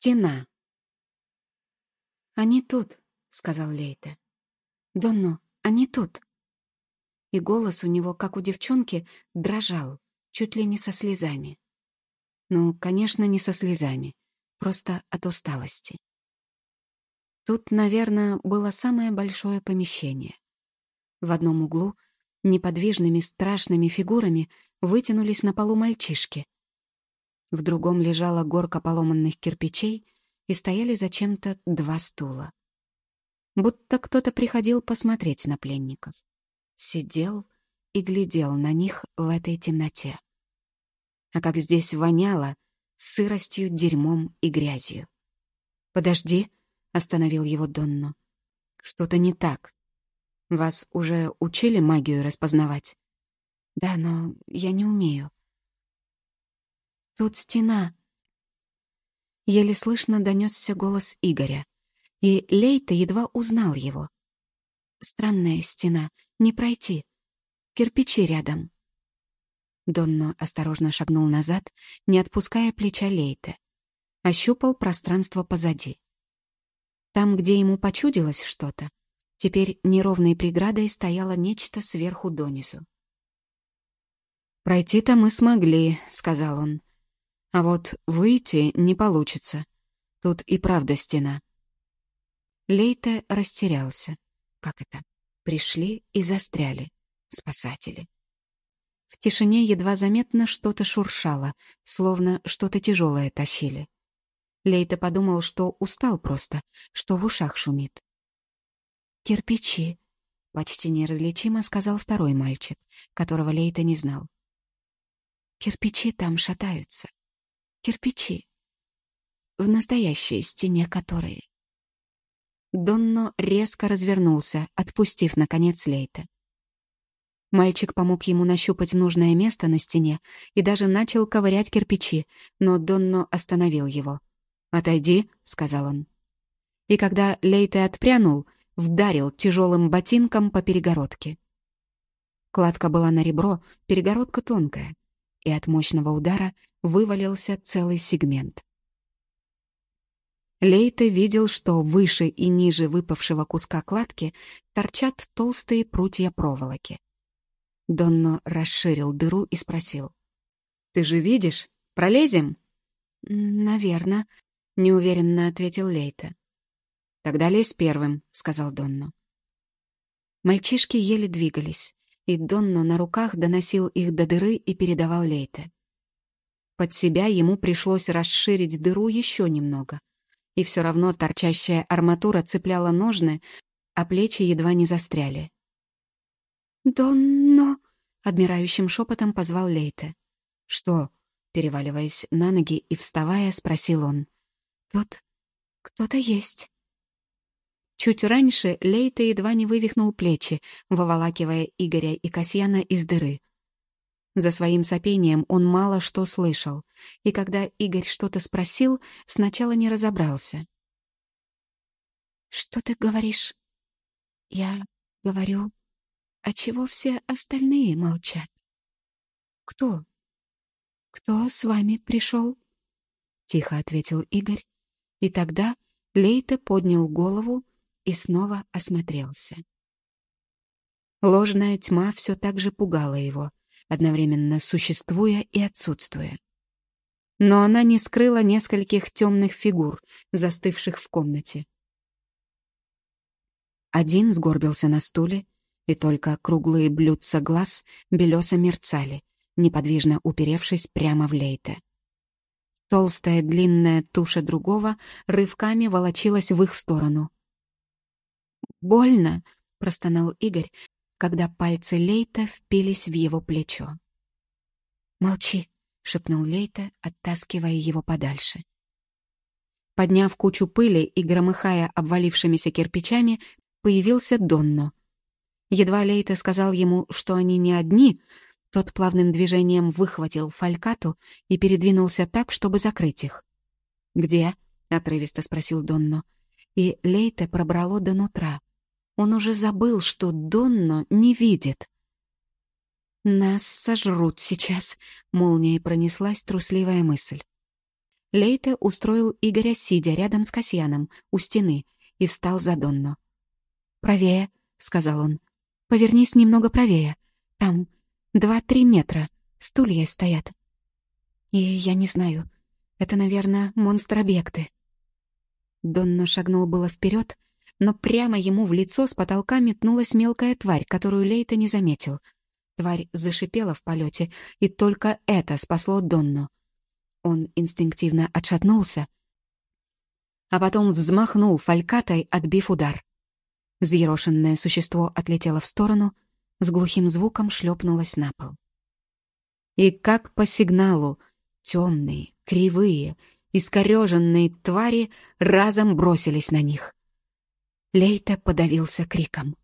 Стена. «Они тут», — сказал Лейте. «Донно, они тут». И голос у него, как у девчонки, дрожал, чуть ли не со слезами. Ну, конечно, не со слезами, просто от усталости. Тут, наверное, было самое большое помещение. В одном углу неподвижными страшными фигурами вытянулись на полу мальчишки. В другом лежала горка поломанных кирпичей и стояли зачем-то два стула. Будто кто-то приходил посмотреть на пленников. Сидел и глядел на них в этой темноте. А как здесь воняло сыростью, дерьмом и грязью. «Подожди», — остановил его Донно. «Что-то не так. Вас уже учили магию распознавать?» «Да, но я не умею». «Тут стена». Еле слышно донесся голос Игоря, и Лейта едва узнал его. «Странная стена, не пройти. Кирпичи рядом». Донно осторожно шагнул назад, не отпуская плеча Лейте. Ощупал пространство позади. Там, где ему почудилось что-то, теперь неровной преградой стояло нечто сверху донизу. «Пройти-то мы смогли», — сказал он. «А вот выйти не получится. Тут и правда стена». Лейте растерялся. Как это? Пришли и застряли. Спасатели. В тишине едва заметно что-то шуршало, словно что-то тяжелое тащили. Лейта подумал, что устал просто, что в ушах шумит. «Кирпичи», — почти неразличимо сказал второй мальчик, которого Лейта не знал. «Кирпичи там шатаются. Кирпичи. В настоящей стене которые». Донно резко развернулся, отпустив, наконец, Лейта. Мальчик помог ему нащупать нужное место на стене и даже начал ковырять кирпичи, но Донно остановил его. «Отойди», — сказал он. И когда Лейте отпрянул, вдарил тяжелым ботинком по перегородке. Кладка была на ребро, перегородка тонкая, и от мощного удара вывалился целый сегмент. Лейте видел, что выше и ниже выпавшего куска кладки торчат толстые прутья проволоки. Донно расширил дыру и спросил. «Ты же видишь? Пролезем?» «Наверно», неуверенно ответил Лейта. «Тогда лезь первым», — сказал Донно. Мальчишки еле двигались, и Донно на руках доносил их до дыры и передавал Лейте. Под себя ему пришлось расширить дыру еще немного, и все равно торчащая арматура цепляла ножны, а плечи едва не застряли. «Донно!» — обмирающим шепотом позвал Лейте. «Что?» — переваливаясь на ноги и вставая, спросил он. Тут кто-то есть. Чуть раньше Лейта едва не вывихнул плечи, выволакивая Игоря и Касьяна из дыры. За своим сопением он мало что слышал, и когда Игорь что-то спросил, сначала не разобрался. «Что ты говоришь?» «Я говорю, а чего все остальные молчат?» «Кто?» «Кто с вами пришел?» — тихо ответил Игорь и тогда Лейте поднял голову и снова осмотрелся. Ложная тьма все так же пугала его, одновременно существуя и отсутствуя. Но она не скрыла нескольких темных фигур, застывших в комнате. Один сгорбился на стуле, и только круглые блюдца глаз белесо мерцали, неподвижно уперевшись прямо в Лейте. Толстая длинная туша другого рывками волочилась в их сторону. «Больно!» — простонал Игорь, когда пальцы Лейта впились в его плечо. «Молчи!» — шепнул Лейта, оттаскивая его подальше. Подняв кучу пыли и громыхая обвалившимися кирпичами, появился Донно. Едва Лейта сказал ему, что они не одни — тот плавным движением выхватил фалькату и передвинулся так, чтобы закрыть их. «Где?» — отрывисто спросил Донно. И Лейте пробрало до нутра. Он уже забыл, что Донно не видит. «Нас сожрут сейчас», — молнией пронеслась трусливая мысль. Лейте устроил Игоря, сидя рядом с Касьяном, у стены, и встал за Донну. «Правее», — сказал он. «Повернись немного правее. Там два-три метра. Стулья стоят. И я не знаю. Это, наверное, монстр-объекты». Донно шагнул было вперед, но прямо ему в лицо с потолка метнулась мелкая тварь, которую Лейта не заметил. Тварь зашипела в полете, и только это спасло Донну. Он инстинктивно отшатнулся, а потом взмахнул фалькатой, отбив удар. Взъерошенное существо отлетело в сторону, с глухим звуком шлепнулось на пол. И как по сигналу темные, кривые, искореженные твари разом бросились на них. Лейта подавился криком.